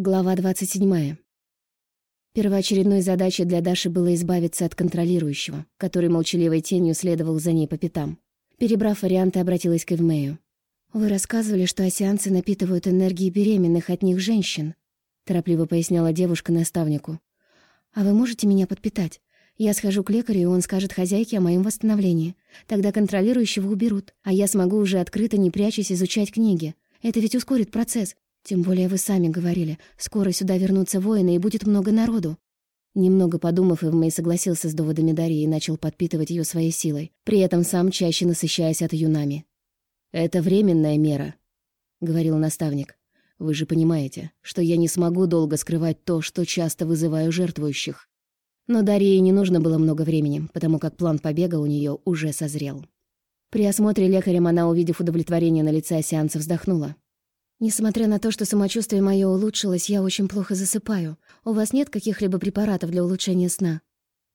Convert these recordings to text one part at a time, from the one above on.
Глава 27. Первоочередной задачей для Даши было избавиться от контролирующего, который молчаливой тенью следовал за ней по пятам. Перебрав варианты, обратилась к Эвмею. «Вы рассказывали, что осеанцы напитывают энергией беременных от них женщин», торопливо поясняла девушка наставнику. «А вы можете меня подпитать? Я схожу к лекарю, и он скажет хозяйке о моем восстановлении. Тогда контролирующего уберут, а я смогу уже открыто, не прячась, изучать книги. Это ведь ускорит процесс. Тем более вы сами говорили, скоро сюда вернутся воины и будет много народу. Немного подумав, Эвмей согласился с доводами Дарьи и начал подпитывать ее своей силой, при этом сам чаще насыщаясь от юнами. «Это временная мера», — говорил наставник. «Вы же понимаете, что я не смогу долго скрывать то, что часто вызываю жертвующих». Но Дарье не нужно было много времени, потому как план побега у нее уже созрел. При осмотре лекарем она, увидев удовлетворение на лице сеанса, вздохнула. Несмотря на то, что самочувствие мое улучшилось, я очень плохо засыпаю. У вас нет каких-либо препаратов для улучшения сна?»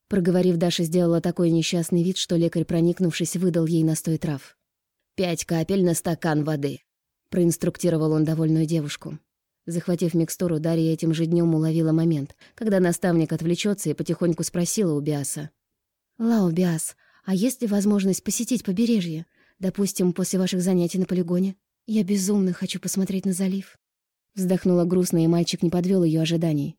Проговорив, Даша сделала такой несчастный вид, что лекарь, проникнувшись, выдал ей настой трав. «Пять капель на стакан воды», — проинструктировал он довольную девушку. Захватив микстуру, Дарья этим же днем уловила момент, когда наставник отвлечется и потихоньку спросила у Биаса. «Лао, Биас, а есть ли возможность посетить побережье? Допустим, после ваших занятий на полигоне?» «Я безумно хочу посмотреть на залив». Вздохнула грустно, и мальчик не подвел ее ожиданий.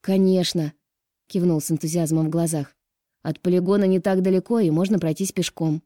«Конечно!» — кивнул с энтузиазмом в глазах. «От полигона не так далеко, и можно пройтись пешком».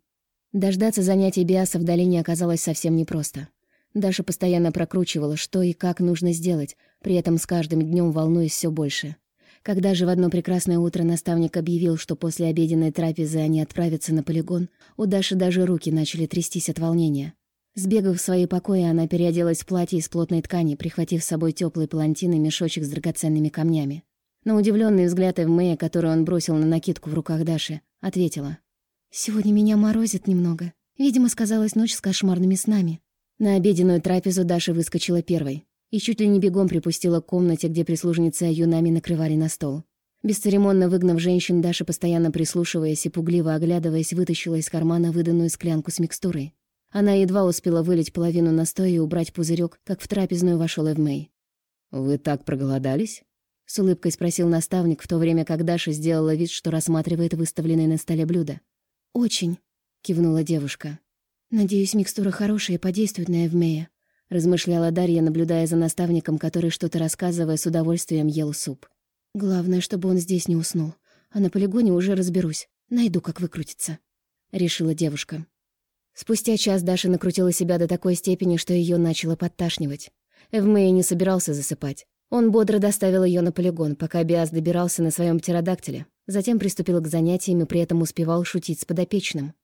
Дождаться занятий Биаса в долине оказалось совсем непросто. Даша постоянно прокручивала, что и как нужно сделать, при этом с каждым днем волнуясь все больше. Когда же в одно прекрасное утро наставник объявил, что после обеденной трапезы они отправятся на полигон, у Даши даже руки начали трястись от волнения. Сбегав в свои покои, она переоделась в платье из плотной ткани, прихватив с собой теплый палантин и мешочек с драгоценными камнями. На удивленный взгляд Эвмея, который он бросил на накидку в руках Даши, ответила. «Сегодня меня морозит немного. Видимо, сказалась ночь с кошмарными снами». На обеденную трапезу Даша выскочила первой и чуть ли не бегом припустила к комнате, где прислужницы Аюнами накрывали на стол. Бесцеремонно выгнав женщин, Даша, постоянно прислушиваясь и пугливо оглядываясь, вытащила из кармана выданную склянку с микстурой. Она едва успела вылить половину настоя и убрать пузырек, как в трапезную вошел Эвмей. «Вы так проголодались?» — с улыбкой спросил наставник, в то время как Даша сделала вид, что рассматривает выставленное на столе блюдо. «Очень», — кивнула девушка. «Надеюсь, микстура хорошая и подействует на Эвмея», — размышляла Дарья, наблюдая за наставником, который, что-то рассказывая, с удовольствием ел суп. «Главное, чтобы он здесь не уснул. А на полигоне уже разберусь. Найду, как выкрутиться», — решила девушка. Спустя час Даша накрутила себя до такой степени, что ее начало подташнивать. Эвмэй не собирался засыпать. Он бодро доставил ее на полигон, пока Биас добирался на своем птеродактиле. Затем приступил к занятиям и при этом успевал шутить с подопечным.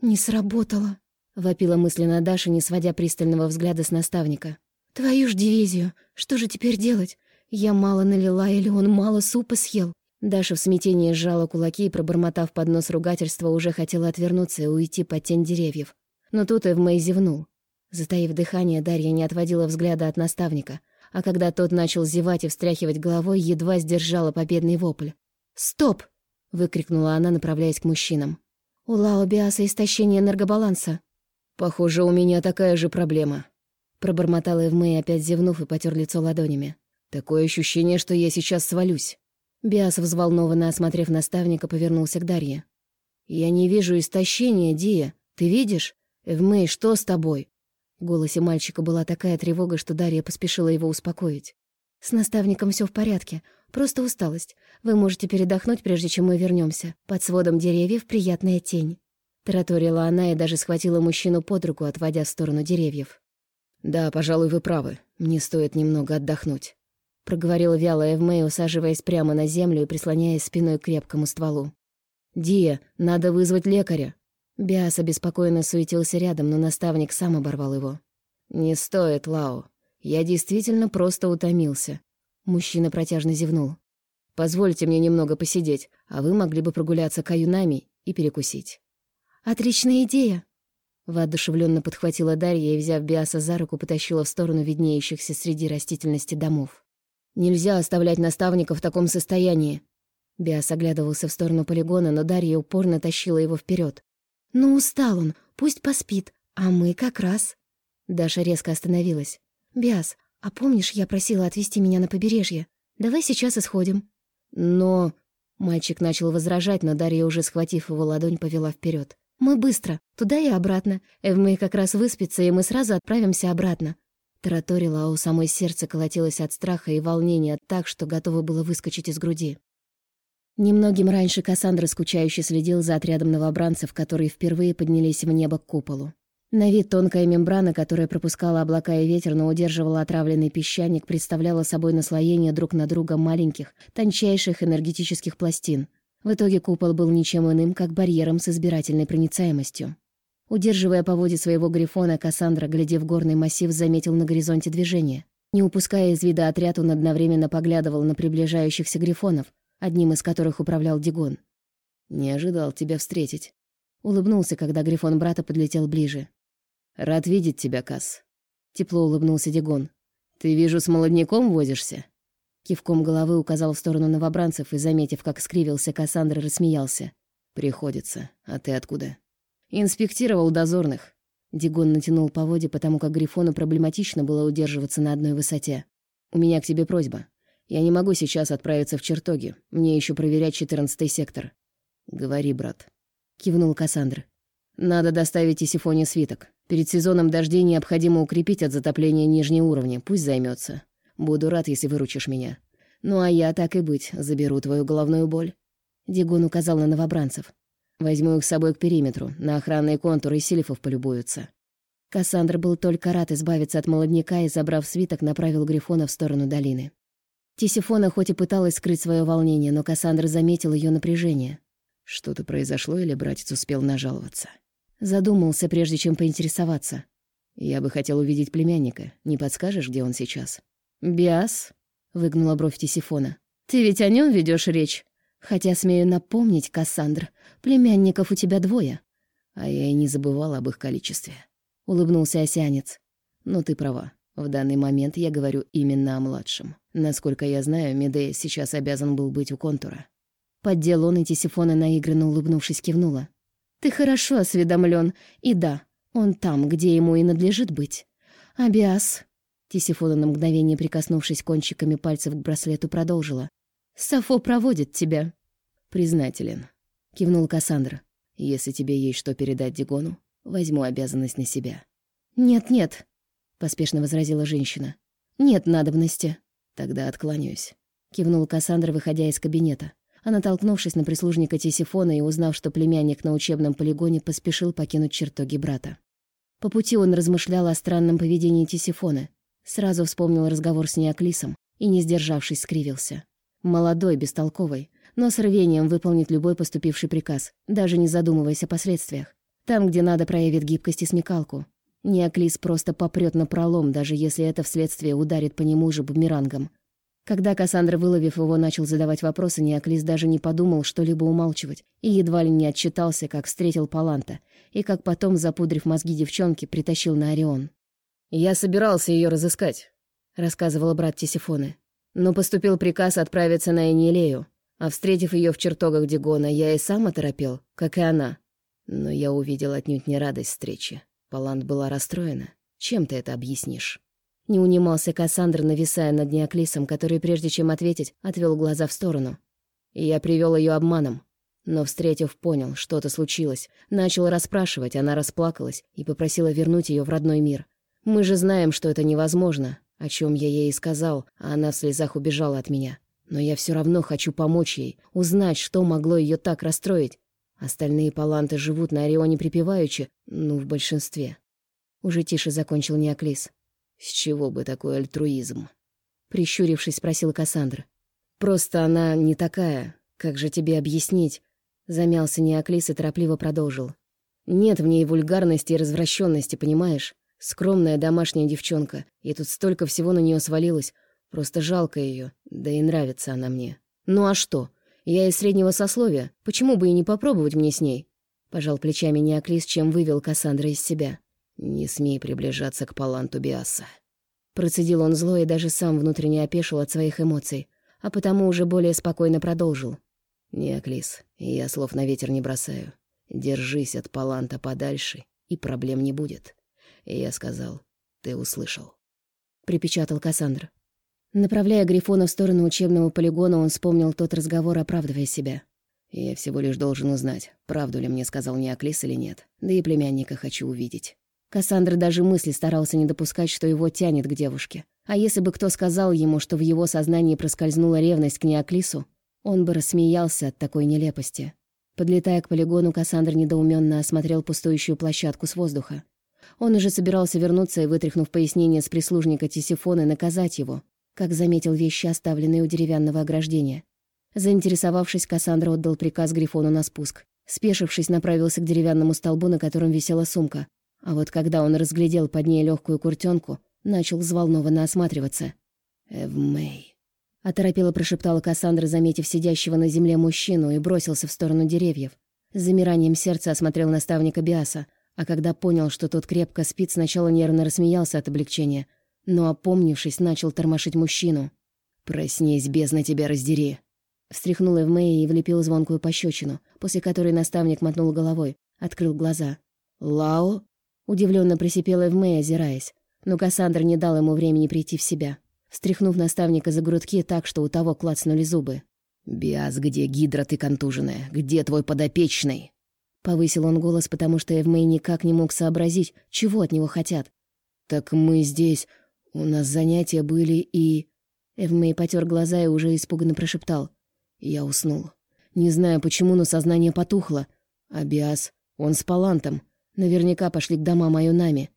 «Не сработало», — вопила мысленно Даша, не сводя пристального взгляда с наставника. «Твою ж дивизию! Что же теперь делать? Я мало налила или он мало супа съел?» Даша в смятении сжала кулаки и, пробормотав под нос ругательства, уже хотела отвернуться и уйти под тень деревьев. Но тут Эвмэй зевнул. Затаив дыхание, Дарья не отводила взгляда от наставника, а когда тот начал зевать и встряхивать головой, едва сдержала победный вопль. «Стоп!» — выкрикнула она, направляясь к мужчинам. «У Лао Биаса истощение энергобаланса». «Похоже, у меня такая же проблема», — пробормотала Эвмэй, опять зевнув и потер лицо ладонями. «Такое ощущение, что я сейчас свалюсь». Биас, взволнованно осмотрев наставника, повернулся к Дарье. «Я не вижу истощения, Дия. Ты видишь? Эвмей, что с тобой?» В голосе мальчика была такая тревога, что Дарья поспешила его успокоить. «С наставником все в порядке. Просто усталость. Вы можете передохнуть, прежде чем мы вернемся. Под сводом деревьев приятная тень». Тараторила она и даже схватила мужчину под руку, отводя в сторону деревьев. «Да, пожалуй, вы правы. Мне стоит немного отдохнуть» проговорила вялая Эвмэй, усаживаясь прямо на землю и прислоняясь спиной к крепкому стволу. «Дия, надо вызвать лекаря!» Биас обеспокоенно суетился рядом, но наставник сам оборвал его. «Не стоит, Лао. Я действительно просто утомился». Мужчина протяжно зевнул. «Позвольте мне немного посидеть, а вы могли бы прогуляться к аюнами и перекусить». «Отличная идея!» Воодушевленно подхватила Дарья и, взяв Биаса за руку, потащила в сторону виднеющихся среди растительности домов. Нельзя оставлять наставника в таком состоянии. Биас оглядывался в сторону полигона, но Дарья упорно тащила его вперед. «Ну, устал он, пусть поспит, а мы как раз...» Даша резко остановилась. «Биас, А помнишь, я просила отвезти меня на побережье? Давай сейчас исходим». «Но...» Мальчик начал возражать, но Дарья, уже схватив его ладонь, повела вперед. «Мы быстро, туда и обратно. Эвмэй как раз выспится, и мы сразу отправимся обратно». Тараторила, а у самой сердце колотилось от страха и волнения так, что готово было выскочить из груди. Немногим раньше Кассандра скучающе следил за отрядом новобранцев, которые впервые поднялись в небо к куполу. На вид тонкая мембрана, которая пропускала облака и ветер, но удерживала отравленный песчаник, представляла собой наслоение друг на друга маленьких, тончайших энергетических пластин. В итоге купол был ничем иным, как барьером с избирательной проницаемостью. Удерживая по воде своего грифона, Кассандра, глядя в горный массив, заметил на горизонте движение. Не упуская из вида отряд, он одновременно поглядывал на приближающихся грифонов, одним из которых управлял Дигон. «Не ожидал тебя встретить». Улыбнулся, когда грифон брата подлетел ближе. «Рад видеть тебя, Касс». Тепло улыбнулся Дигон. «Ты, вижу, с молодняком возишься?» Кивком головы указал в сторону новобранцев и, заметив, как скривился, Кассандра рассмеялся. «Приходится. А ты откуда?» «Инспектировал дозорных». Дигон натянул по воде, потому как Грифону проблематично было удерживаться на одной высоте. «У меня к тебе просьба. Я не могу сейчас отправиться в чертоги. Мне еще проверять четырнадцатый сектор». «Говори, брат», — кивнул Кассандра. «Надо доставить Исифоне свиток. Перед сезоном дождей необходимо укрепить от затопления нижние уровни, пусть займется. Буду рад, если выручишь меня. Ну а я, так и быть, заберу твою головную боль». Дигон указал на новобранцев. «Возьму их с собой к периметру, на охранные контуры силифов полюбуются». Кассандр был только рад избавиться от молодняка и, забрав свиток, направил Грифона в сторону долины. Тисифона хоть и пыталась скрыть свое волнение, но Кассандра заметил ее напряжение. Что-то произошло или братец успел нажаловаться? Задумался, прежде чем поинтересоваться. «Я бы хотел увидеть племянника. Не подскажешь, где он сейчас?» «Биас?» — выгнула бровь Тисифона. «Ты ведь о нем ведешь речь? Хотя, смею напомнить, Кассандр, племянников у тебя двое». А я и не забывала об их количестве. Улыбнулся осянец. «Но ты права. В данный момент я говорю именно о младшем. Насколько я знаю, Медея сейчас обязан был быть у контура». Поддел он, и Тисифона, наигранно улыбнувшись, кивнула. Ты хорошо осведомлен, и да, он там, где ему и надлежит быть. Абиас, Тисифона на мгновение прикоснувшись кончиками пальцев к браслету, продолжила. Сафо проводит тебя. Признателен, кивнул Кассандра. Если тебе есть что передать Дигону, возьму обязанность на себя. Нет-нет, поспешно возразила женщина. Нет надобности. Тогда откланяюсь. Кивнул Кассандра, выходя из кабинета а натолкнувшись на прислужника Тисифона и узнав, что племянник на учебном полигоне поспешил покинуть чертоги брата. По пути он размышлял о странном поведении Тисифона, сразу вспомнил разговор с Неоклисом и, не сдержавшись, скривился. Молодой, бестолковый, но с рвением выполнит любой поступивший приказ, даже не задумываясь о последствиях. Там, где надо, проявит гибкость и смекалку. Неоклис просто попрет на пролом, даже если это вследствие ударит по нему же бумерангом. Когда Кассандра, выловив его, начал задавать вопросы, Неоклис даже не подумал что-либо умалчивать и едва ли не отчитался, как встретил Паланта, и как потом, запудрив мозги девчонки, притащил на Орион. «Я собирался ее разыскать», — рассказывал брат Тисифоны. «Но поступил приказ отправиться на Энилею, а встретив ее в чертогах Дигона, я и сам оторопел, как и она. Но я увидел отнюдь не радость встречи. Палант была расстроена. Чем ты это объяснишь?» Не унимался Кассандр, нависая над Неоклисом, который, прежде чем ответить, отвел глаза в сторону. И я привел ее обманом. Но, встретив, понял, что-то случилось. Начал расспрашивать, она расплакалась и попросила вернуть ее в родной мир. Мы же знаем, что это невозможно, о чем я ей сказал, а она в слезах убежала от меня. Но я все равно хочу помочь ей, узнать, что могло ее так расстроить. Остальные паланты живут на Орионе припеваючи, ну, в большинстве. Уже тише закончил Неоклис. «С чего бы такой альтруизм?» Прищурившись, спросил Кассандра. «Просто она не такая. Как же тебе объяснить?» Замялся Неоклис и торопливо продолжил. «Нет в ней вульгарности и развращенности, понимаешь? Скромная домашняя девчонка, и тут столько всего на нее свалилось. Просто жалко ее, да и нравится она мне. Ну а что? Я из среднего сословия, почему бы и не попробовать мне с ней?» Пожал плечами Неоклис, чем вывел Кассандра из себя. «Не смей приближаться к Паланту Биаса». Процедил он зло и даже сам внутренне опешил от своих эмоций, а потому уже более спокойно продолжил. «Неоклис, я слов на ветер не бросаю. Держись от Паланта подальше, и проблем не будет». И я сказал, «Ты услышал». припечатал Кассандр. Направляя Грифона в сторону учебного полигона, он вспомнил тот разговор, оправдывая себя. «Я всего лишь должен узнать, правду ли мне сказал Неоклис или нет. Да и племянника хочу увидеть». Кассандр даже мысли старался не допускать, что его тянет к девушке. А если бы кто сказал ему, что в его сознании проскользнула ревность к Неоклису, он бы рассмеялся от такой нелепости. Подлетая к полигону, Кассандр недоуменно осмотрел пустующую площадку с воздуха. Он уже собирался вернуться и, вытряхнув пояснение с прислужника Тисифона, наказать его, как заметил вещи, оставленные у деревянного ограждения. Заинтересовавшись, Кассандра отдал приказ Грифону на спуск. Спешившись, направился к деревянному столбу, на котором висела сумка. А вот когда он разглядел под ней легкую куртенку, начал взволнованно осматриваться. «Эвмэй», — оторопело прошептала Кассандра, заметив сидящего на земле мужчину, и бросился в сторону деревьев. С замиранием сердца осмотрел наставника Биаса, а когда понял, что тот крепко спит, сначала нервно рассмеялся от облегчения, но, опомнившись, начал тормошить мужчину. «Проснись, бездна тебя раздери!» Встряхнул Эвмэй и влепил звонкую пощечину, после которой наставник мотнул головой, открыл глаза. «Лао?» Удивленно присипела Эвмэй, озираясь. Но Кассандр не дал ему времени прийти в себя, встряхнув наставника за грудки так, что у того клацнули зубы. «Биас, где гидра ты контуженная? Где твой подопечный?» Повысил он голос, потому что Эвмей никак не мог сообразить, чего от него хотят. «Так мы здесь. У нас занятия были и...» Эвмей потер глаза и уже испуганно прошептал. Я уснул. Не знаю почему, но сознание потухло. А он с Палантом. Наверняка пошли к домам Аюнами.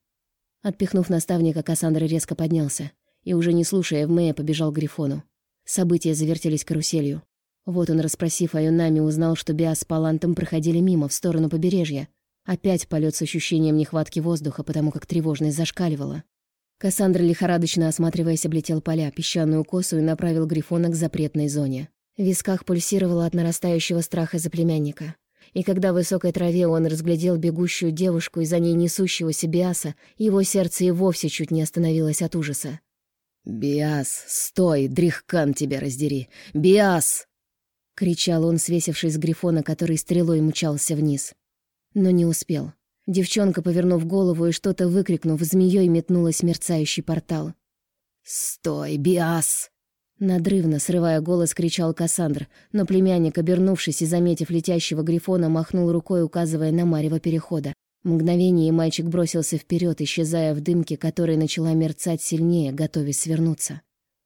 Отпихнув наставника, Кассандра резко поднялся и, уже не слушая Эвмея, побежал к Грифону. События завертелись каруселью. Вот он, расспросив Аюнами, узнал, что Биас с Палантом проходили мимо, в сторону побережья. Опять полет с ощущением нехватки воздуха, потому как тревожность зашкаливала. Кассандра, лихорадочно осматриваясь, облетел поля, песчаную косу и направил Грифона к запретной зоне. В висках пульсировало от нарастающего страха за племянника и когда в высокой траве он разглядел бегущую девушку и за ней несущегося Биаса, его сердце и вовсе чуть не остановилось от ужаса. «Биас, стой, дрихкан тебя раздери! Биас!» — кричал он, свесившись с грифона, который стрелой мчался вниз. Но не успел. Девчонка, повернув голову и что-то выкрикнув, змеей метнулась в мерцающий портал. «Стой, Биас!» Надрывно, срывая голос, кричал Кассандр, но племянник, обернувшись и заметив летящего грифона, махнул рукой, указывая на марево перехода. Мгновение, мальчик бросился вперед, исчезая в дымке, которая начала мерцать сильнее, готовясь свернуться.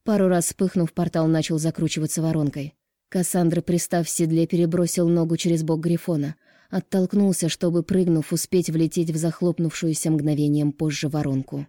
Пару раз вспыхнув, портал начал закручиваться воронкой. Кассандра, пристав в седле, перебросил ногу через бок грифона. Оттолкнулся, чтобы, прыгнув, успеть влететь в захлопнувшуюся мгновением позже воронку.